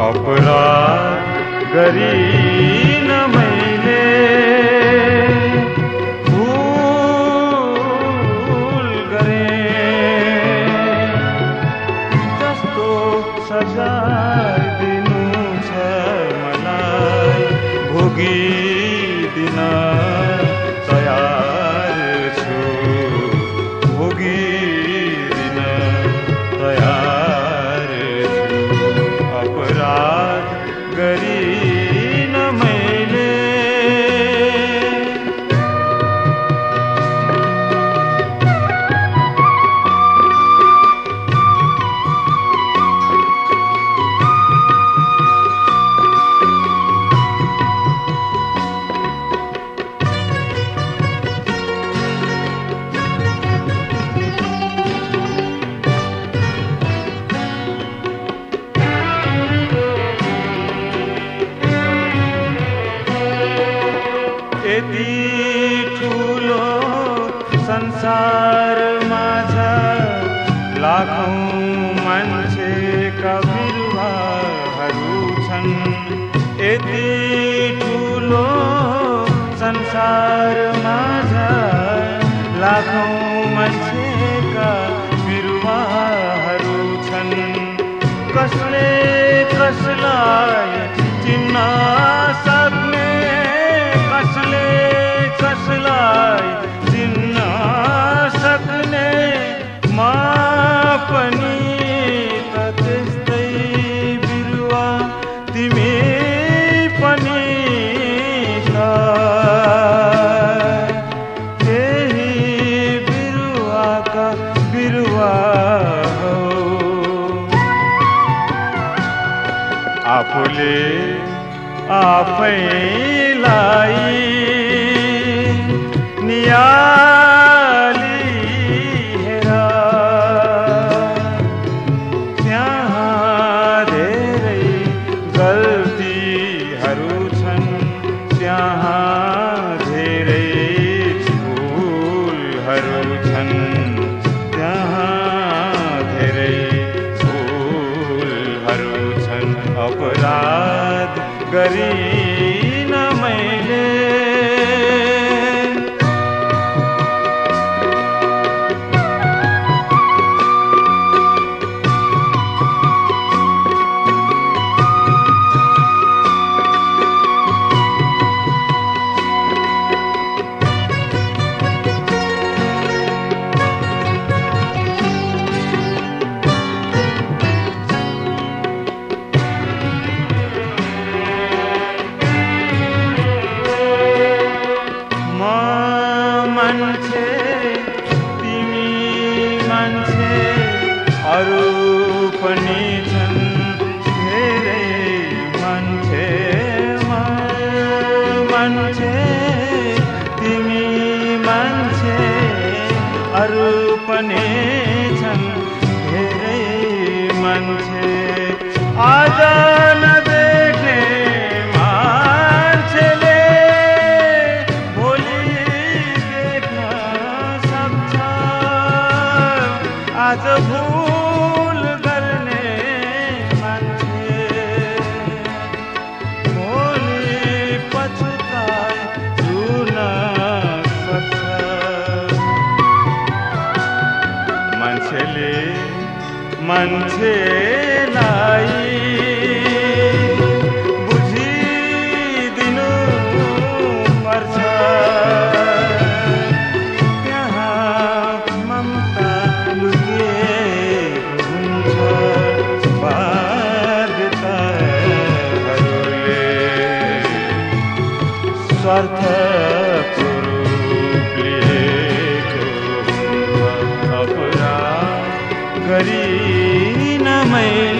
अपराध गरीब संसार माझ, लाखौँ मान्छेका बिरुवाहरू छन् यति ठुलो संसार माझ, लाखौँ मान्छेका बिरुवाहरू छन् कसले कसलाई चिन्न सक्ने कसले कसलाई आफूले आफैलाई नियाली धेरै गल्तीहरू छन्। त्यहाँ अपराध मान्छे तिमी मान्छे अरू पनि छन् धेरै मान्छे। मान्छे तिमी मान्छे अरू पनि छन् धेरै मान्छे। आज आज भुल मन मान्छे भोलि पछुताइ हुन सक्छ मान्छेले मान्छेलाई बुझिदिनु गरिन मैले